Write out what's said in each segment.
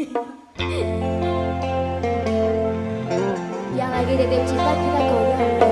Yang lagi titip cinta kita goyang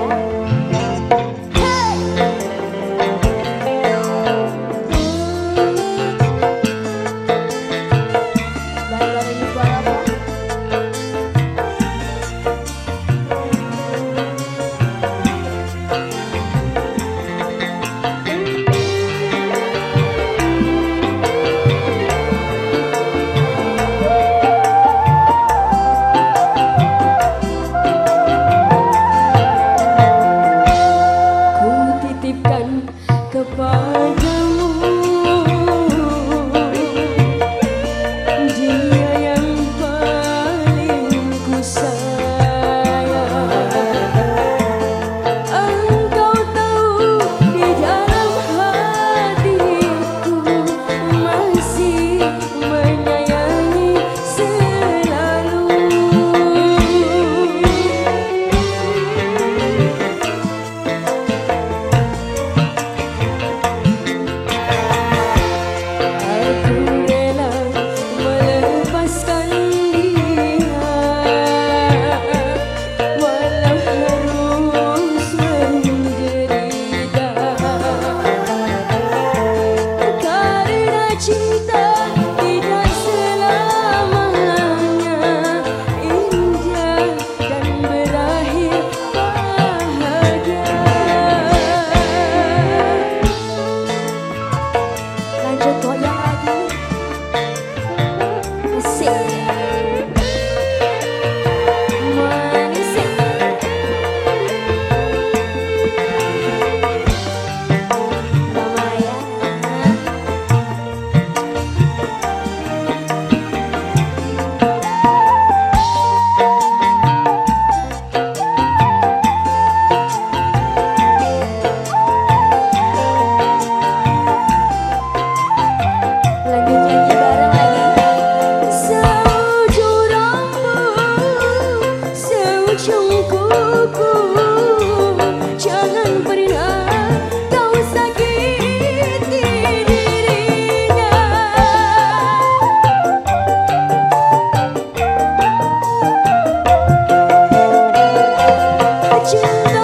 the